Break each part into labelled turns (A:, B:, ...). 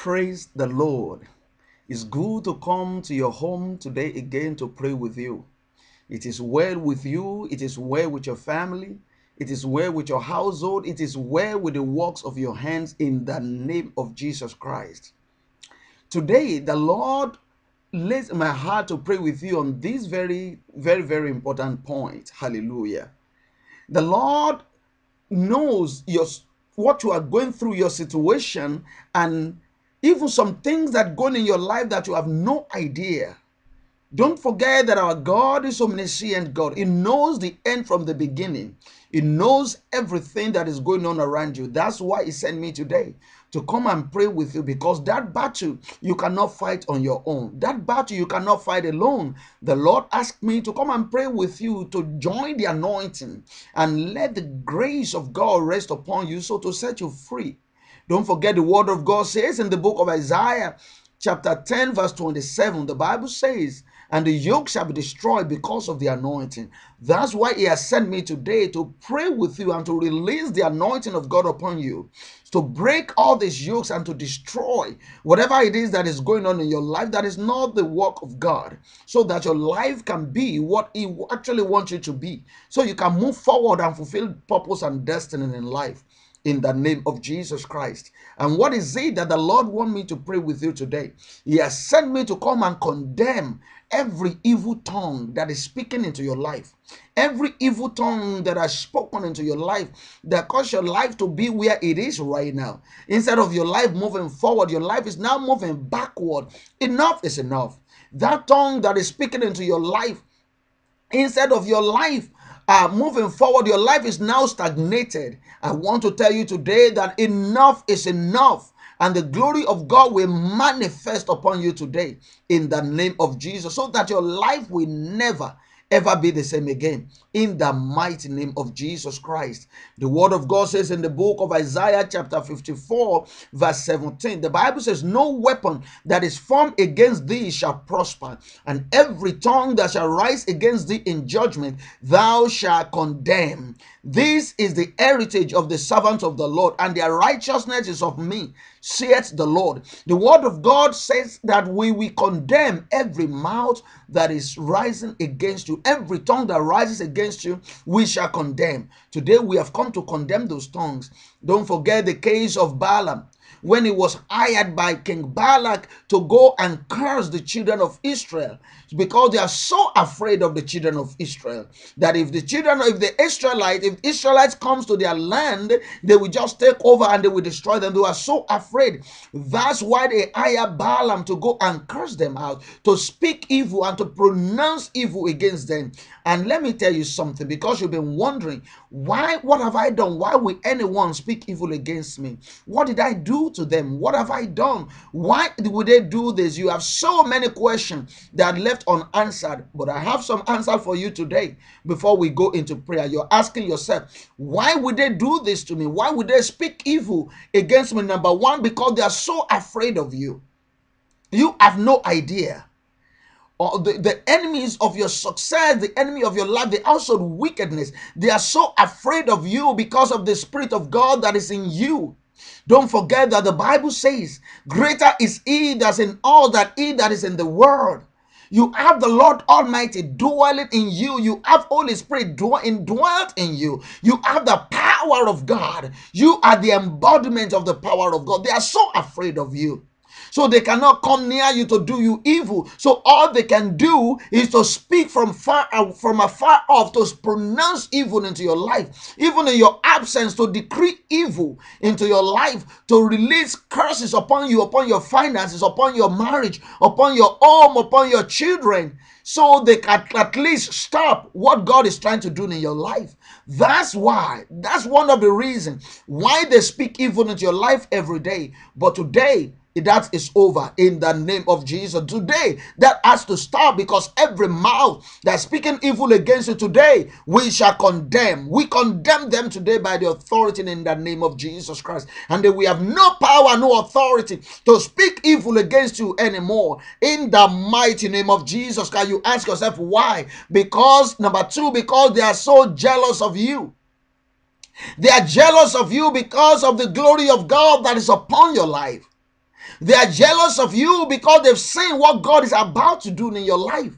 A: Praise the Lord. It's good to come to your home today again to pray with you. It is well with you, it is well with your family, it is well with your household, it is well with the works of your hands in the name of Jesus Christ. Today, the Lord lays my heart to pray with you on this very, very, very important point. Hallelujah. The Lord knows your what you are going through, your situation, and even some things that go on in your life that you have no idea. Don't forget that our God is omniscient God. He knows the end from the beginning. He knows everything that is going on around you. That's why He sent me today to come and pray with you because that battle you cannot fight on your own. That battle you cannot fight alone. The Lord asked me to come and pray with you to join the anointing and let the grace of God rest upon you so to set you free. Don't forget the word of God says in the book of Isaiah, chapter 10, verse 27, the Bible says, and the yoke shall be destroyed because of the anointing. That's why He has sent me today to pray with you and to release the anointing of God upon you, to break all these yokes and to destroy whatever it is that is going on in your life that is not the work of God, so that your life can be what He actually wants you to be, so you can move forward and fulfill purpose and destiny in life in the name of Jesus Christ. And what is it that the Lord want me to pray with you today? He has sent me to come and condemn every evil tongue that is speaking into your life. Every evil tongue that has spoken into your life that caused your life to be where it is right now. Instead of your life moving forward, your life is now moving backward. Enough is enough. That tongue that is speaking into your life, instead of your life moving forward, your life is now stagnated. I want to tell you today that enough is enough and the glory of God will manifest upon you today in the name of Jesus so that your life will never ever be the same again in the mighty name of Jesus Christ. The word of God says in the book of Isaiah, chapter 54, verse 17, the Bible says, No weapon that is formed against thee shall prosper, and every tongue that shall rise against thee in judgment, thou shalt condemn. This is the heritage of the servants of the Lord, and their righteousness is of me, saith the Lord. The word of God says that we will condemn every mouth that is rising against you, every tongue that rises against you, we shall condemn. Today we have come to condemn those tongues. Don't forget the case of Balaam when he was hired by King Balak to go and curse the children of Israel because they are so afraid of the children of Israel that if the children, if the Israelites, if Israelites comes to their land, they will just take over and they will destroy them. They are so afraid. That's why they hire Balaam to go and curse them out, to speak evil and to pronounce evil against them. And let me tell you something, because you've been wondering, why, what have I done? Why will anyone speak evil against me? What did I do to them? What have I done? Why would they do this? You have so many questions that left unanswered, but I have some answer for you today before we go into prayer. You're asking yourself, why would they do this to me? Why would they speak evil against me? Number one, because they are so afraid of you. You have no idea or the, the enemies of your success, the enemy of your life, the household wickedness, they are so afraid of you because of the Spirit of God that is in you. Don't forget that the Bible says, Greater is He that's in all that He that is in the world. You have the Lord Almighty dwelling in you. You have Holy Spirit dwelt in you. You have the power of God. You are the embodiment of the power of God. They are so afraid of you. So they cannot come near you to do you evil. So all they can do is to speak from far uh, from afar off, to pronounce evil into your life, even in your absence, to decree evil into your life, to release curses upon you, upon your finances, upon your marriage, upon your home, upon your children so they can at least stop what God is trying to do in your life. That's why, that's one of the reasons why they speak evil into your life every day. But today, that is over in the name of Jesus. Today, that has to stop because every mouth that's speaking evil against you today, we shall condemn. We condemn them today by the authority in the name of Jesus Christ. And we have no power, no authority to speak evil against you anymore in the mighty name of Jesus. Can you ask yourself why? Because, number two, because they are so jealous of you. They are jealous of you because of the glory of God that is upon your life. They are jealous of you because they've seen what God is about to do in your life.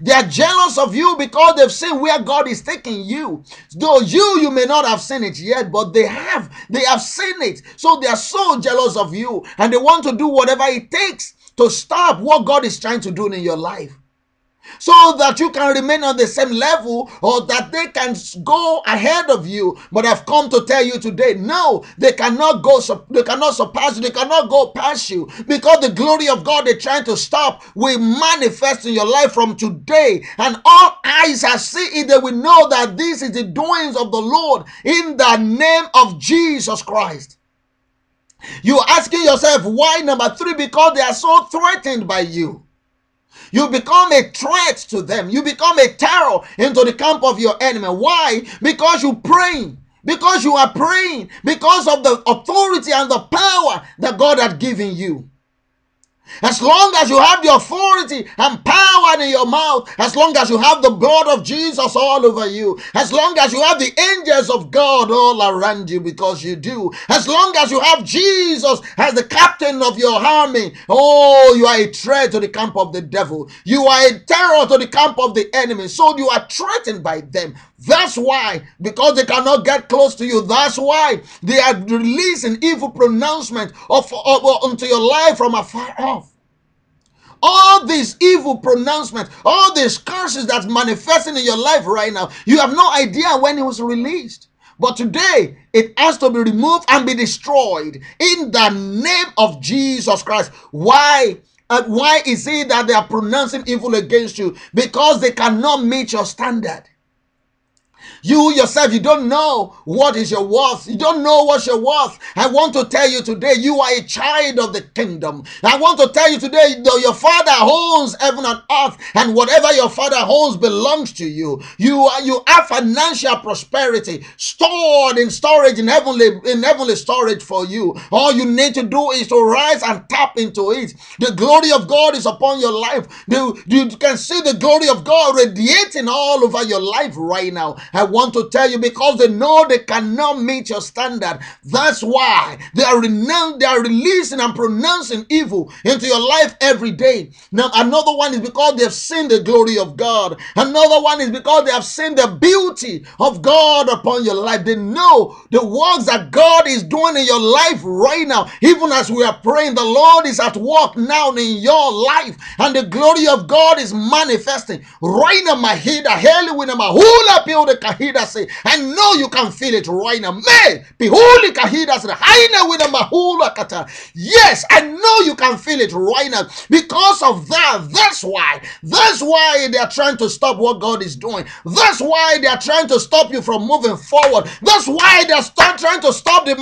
A: They are jealous of you because they've seen where God is taking you. Though you, you may not have seen it yet, but they have. They have seen it. So they are so jealous of you and they want to do whatever it takes to stop what God is trying to do in your life so that you can remain on the same level or that they can go ahead of you. But I've come to tell you today, no, they cannot go, they cannot surpass you, they cannot go past you because the glory of God they're trying to stop will manifest in your life from today. And all eyes are seeing they will know that this is the doings of the Lord in the name of Jesus Christ. You're asking yourself why number three because they are so threatened by you. You become a threat to them. You become a terror into the camp of your enemy. Why? Because you pray. Because you are praying. Because of the authority and the power that God has given you. As long as you have the authority and power in your mouth, as long as you have the blood of Jesus all over you, as long as you have the angels of God all around you, because you do, as long as you have Jesus as the captain of your army, oh, you are a threat to the camp of the devil. You are a terror to the camp of the enemy. So you are threatened by them. That's why, because they cannot get close to you, that's why they are releasing evil pronouncement of, of, of unto your life from afar off. All these evil pronouncements, all these curses that's manifesting in your life right now, you have no idea when it was released. But today, it has to be removed and be destroyed in the name of Jesus Christ. Why? Uh, why is it that they are pronouncing evil against you? Because they cannot meet your standard. You yourself, you don't know what is your worth. You don't know what's your worth. I want to tell you today, you are a child of the kingdom. I want to tell you today, though your father owns heaven and earth, and whatever your father owns belongs to you. You are you have financial prosperity stored in storage in heavenly in heavenly storage for you. All you need to do is to rise and tap into it. The glory of God is upon your life. The, you can see the glory of God radiating all over your life right now. I want to tell you because they know they cannot meet your standard. That's why they are renoun- they are releasing and pronouncing evil into your life every day. Now, another one is because they have seen the glory of God. Another one is because they have seen the beauty of God upon your life. They know the works that God is doing in your life right now. Even as we are praying, the Lord is at work now in your life, and the glory of God is manifesting right now. My head, a heli with my hula kahida say, I know you can feel it right now. Me, holy kahida say, haina with a mahula kata. Yes, I know you can feel it right now. Because of that, that's why. That's why they are trying to stop what God is doing. That's why they are trying to stop you from moving forward. That's why they are trying to stop the,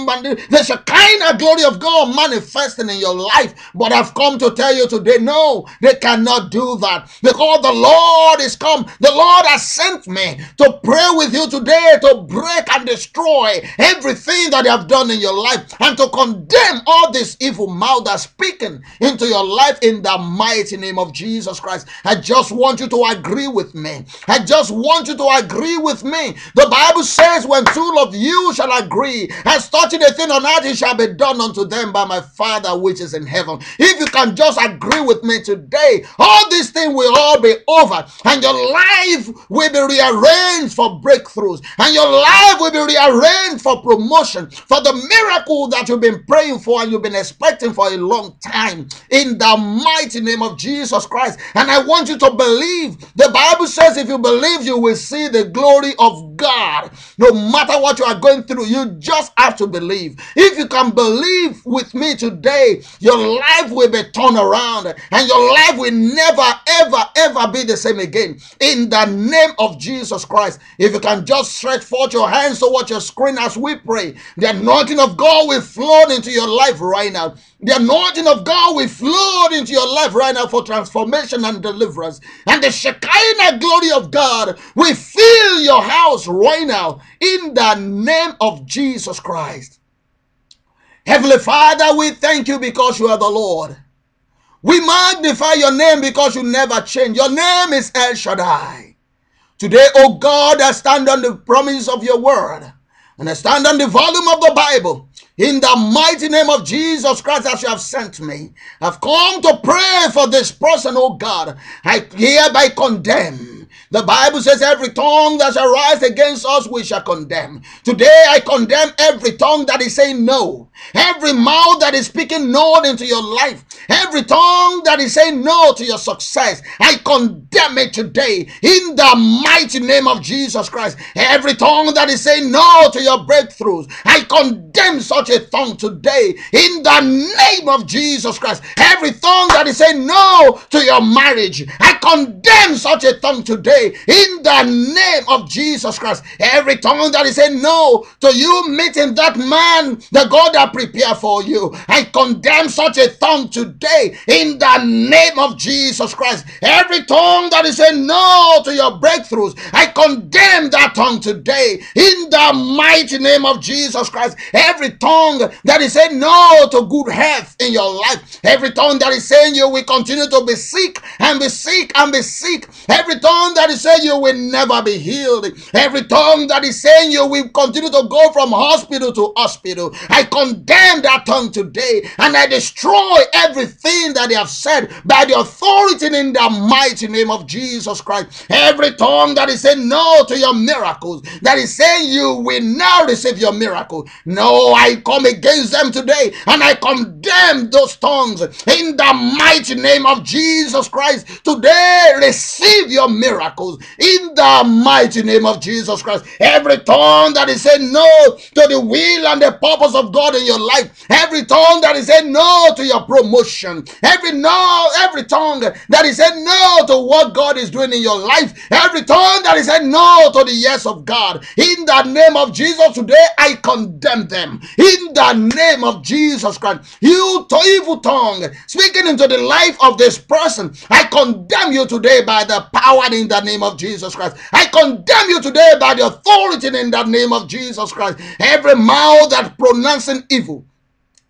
A: the Shekinah glory of God manifesting in your life. But I've come to tell you today, no, they cannot do that. Because the Lord is come. The Lord has sent me to pray with you today to break and destroy everything that you have done in your life and to condemn all this evil mouth that's speaking into your life in the mighty name of Jesus Christ. I just want you to agree with me. I just want you to agree with me. The Bible says, when two of you shall agree, as touching a thing on earth, it shall be done unto them by my Father which is in heaven. If you can just agree with me today, all these things will all be over and your life will be rearranged for breakthroughs, and your life will be rearranged for promotion, for the miracle that you've been praying for and you've been expecting for a long time. In the mighty name of Jesus Christ. And I want you to believe. The Bible says, if you believe, you will see the glory of God. No matter what you are going through, you just have to believe. If you can believe with me today, your life will be turned around and your life will never, ever, ever be the same again. In the name of Jesus Christ. If you can just stretch forth your hands towards your screen as we pray, the anointing of God will flow into your life right now. The anointing of God will flow into your life right now for transformation and deliverance. And the Shekinah glory of God will fill your house right now in the name of Jesus Christ. Heavenly Father, we thank you because you are the Lord. We magnify your name because you never change. Your name is El Shaddai. Today, oh God, I stand on the promise of your word and I stand on the volume of the Bible. in the mighty name of Jesus Christ, as you have sent me. I've come to pray for this person, oh God. I hereby condemn the Bible says, Every tongue that shall rise against us, we shall condemn. Today, I condemn every tongue that is saying no, every mouth that is speaking no into your life, every tongue that is saying no to your success. I condemn it today in the mighty name of Jesus Christ. Every tongue that is saying no to your breakthroughs, I condemn such a tongue today in the name of Jesus Christ. Every tongue that is saying no to your marriage, I condemn such a tongue today in the name of Jesus Christ. Every tongue that is saying no to you meeting that man, the God that prepared for you, I condemn such a tongue today in the name of Jesus Christ. Every tongue that is saying no to your breakthroughs, I condemn that tongue today in the mighty name of Jesus Christ. Every tongue that is saying no to good health in your life, every tongue that is saying you will continue to be sick and be sick and be sick, every tongue that is saying you will never be healed, every tongue that is saying you will continue to go from hospital to hospital, I condemn that tongue today and I destroy everything that they have said by the authority in the mighty name of Jesus Christ. Every tongue that is saying no to your miracles, that is saying you will now receive your miracle. No, I come against them today and I condemn those tongues in the mighty name of Jesus Christ. Today, receive your miracles in the mighty name of Jesus Christ. Every tongue that is saying no to the will and the purpose of God in your life, every tongue that is saying no to your promotion, every no, every tongue that is saying no to what God is doing in your life, every tongue that is saying no to the yes of God, in the name of Jesus today, I condemn them. In the name of Jesus Christ, you to evil tongue speaking into the life of this person, I condemn you today by the power in the name of Jesus Christ. I condemn you today by the authority in the name of Jesus Christ. Every mouth that pronouncing evil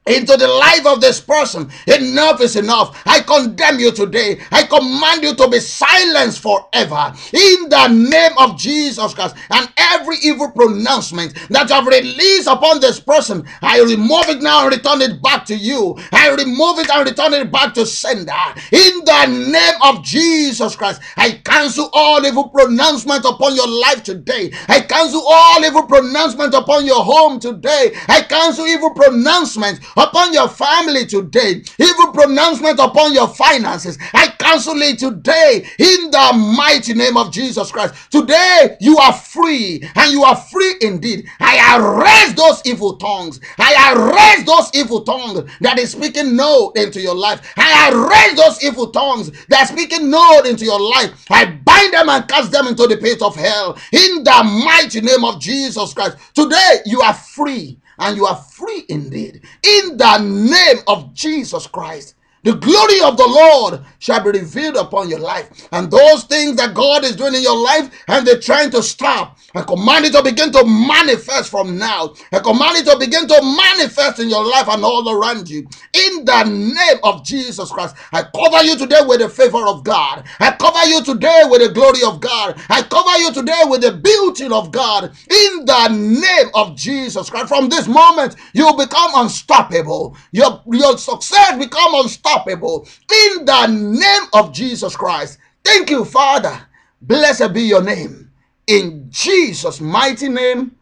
A: into the life of this person. Enough is enough. I condemn you today. I command you to be silenced forever in the name of Jesus Christ. And every evil pronouncement that you have released upon this person, I remove it now and return it back to you. I remove it and return it back to sender in the name of Jesus Christ. I cancel all evil pronouncement upon your life today. I cancel all evil pronouncement upon your home today. I cancel evil pronouncement upon your family today, evil pronouncement upon your finances. I cancel it today in the mighty name of Jesus Christ. Today you are free and you are free indeed. I arrest those evil tongues. I arrest those evil tongues that is speaking no into your life. I arrest those evil tongues that are speaking no into your life. I bind them and cast them into the pit of hell in the mighty name of Jesus Christ. Today you are free and you are free indeed. In the name of Jesus Christ. The glory of the Lord shall be revealed upon your life. And those things that God is doing in your life and they're trying to stop, I command it to begin to manifest from now. I command it to begin to manifest in your life and all around you. In the name of Jesus Christ, I cover you today with the favor of God. I cover you today with the glory of God. I cover you today with the beauty of God. In the name of Jesus Christ, from this moment, you become unstoppable. Your, your success become unstoppable unstoppable in the name of Jesus Christ. Thank you, Father. Blessed be your name. In Jesus' mighty name,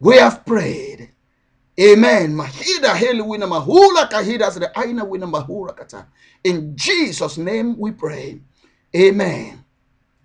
A: we have prayed. Amen. Mahida mahula kahida the aina wina. In Jesus' name we pray. Amen.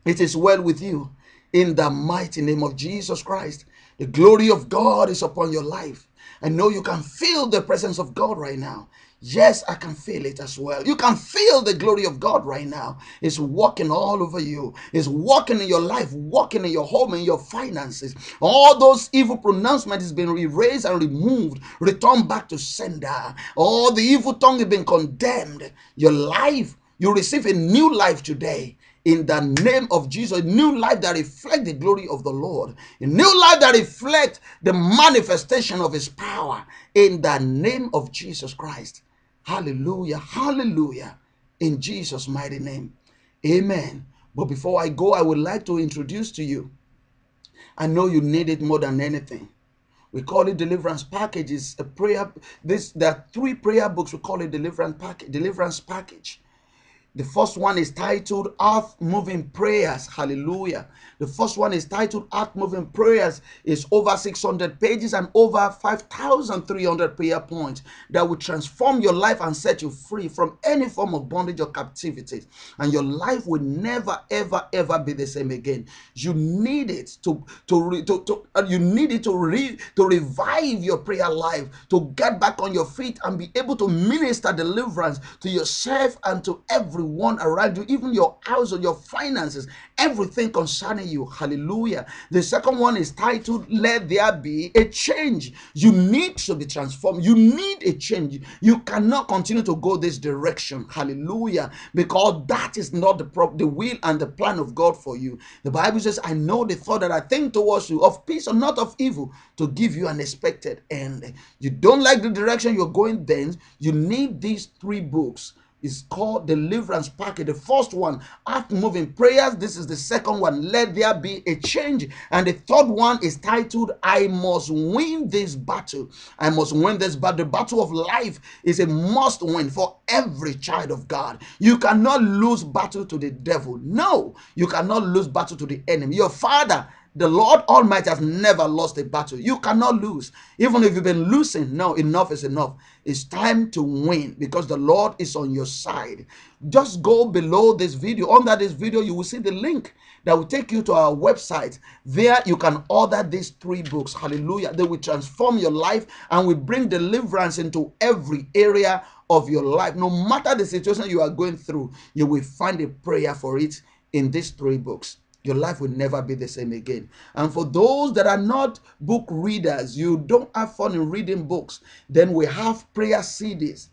A: It is well with you in the mighty name of Jesus Christ. The glory of God is upon your life. I know you can feel the presence of God right now. Yes, I can feel it as well. You can feel the glory of God right now. It's walking all over you. It's walking in your life, walking in your home, in your finances. All those evil pronouncements has been erased and removed, returned back to sender. All the evil tongue has been condemned. Your life, you receive a new life today in the name of Jesus. A new life that reflects the glory of the Lord. A new life that reflects the manifestation of his power in the name of Jesus Christ. Hallelujah. Hallelujah. In Jesus' mighty name. Amen. But before I go, I would like to introduce to you. I know you need it more than anything. We call it deliverance packages. A prayer. This there are three prayer books. We call it deliverance package. Deliverance package. The first one is titled Earth Moving Prayers. Hallelujah. The first one is titled Earth Moving Prayers. It's over 600 pages and over 5,300 prayer points that will transform your life and set you free from any form of bondage or captivity. And your life will never, ever, ever be the same again. You need it to to to, to uh, you need it to re, to revive your prayer life, to get back on your feet and be able to minister deliverance to yourself and to everyone everyone around you, even your house or your finances, everything concerning you. Hallelujah. The second one is titled, Let There Be a Change. You need to be transformed. You need a change. You cannot continue to go this direction. Hallelujah. Because that is not the, prop, the will and the plan of God for you. The Bible says, I know the thought that I think towards you of peace or not of evil to give you an expected end. You don't like the direction you're going, then you need these three books is called deliverance package. The first one, Earth Moving Prayers. This is the second one, let there be a change. And the third one is titled, I must win this battle. I must win this battle. The battle of life is a must win for every child of God. You cannot lose battle to the devil. No, you cannot lose battle to the enemy. Your father the Lord Almighty has never lost a battle. You cannot lose. Even if you've been losing, no, enough is enough. It's time to win because the Lord is on your side. Just go below this video. Under this video, you will see the link that will take you to our website. There, you can order these three books. Hallelujah. They will transform your life and will bring deliverance into every area of your life. No matter the situation you are going through, you will find a prayer for it in these three books your life will never be the same again. And for those that are not book readers, you don't have fun in reading books, then we have prayer CDs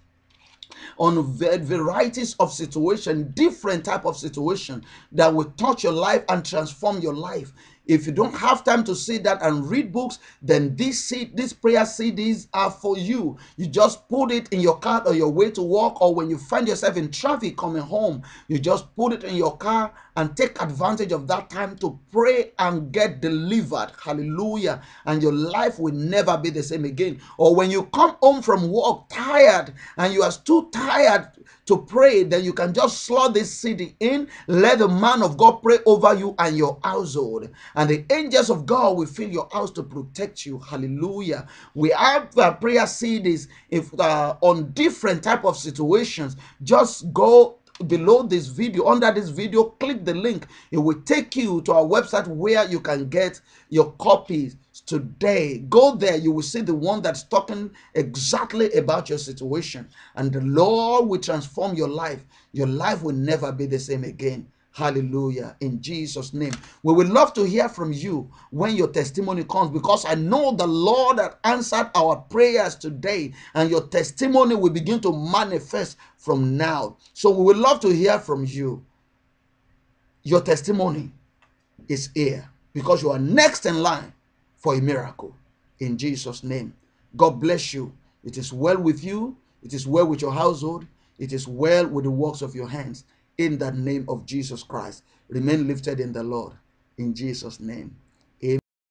A: on varieties of situation, different type of situation that will touch your life and transform your life. If you don't have time to sit down and read books, then these these prayer CDs are for you. You just put it in your car or your way to work, or when you find yourself in traffic coming home, you just put it in your car and take advantage of that time to pray and get delivered. Hallelujah. And your life will never be the same again. Or when you come home from work tired and you are too tired to pray, then you can just slot this city in. Let the man of God pray over you and your household. And the angels of God will fill your house to protect you. Hallelujah. We have uh, prayer CDs if uh, on different type of situations. Just go below this video under this video click the link. It will take you to our website where you can get your copies today. Go there you will see the one that's talking exactly about your situation. And the lord will transform your life. Your life will never be the same again Hallelujah. In Jesus' name. We would love to hear from you when your testimony comes because I know the Lord has answered our prayers today and your testimony will begin to manifest from now. So we would love to hear from you. Your testimony is here because you are next in line for a miracle. In Jesus' name. God bless you. It is well with you. It is well with your household. It is well with the works of your hands in the name of Jesus Christ. Remain lifted in the Lord. In Jesus' name.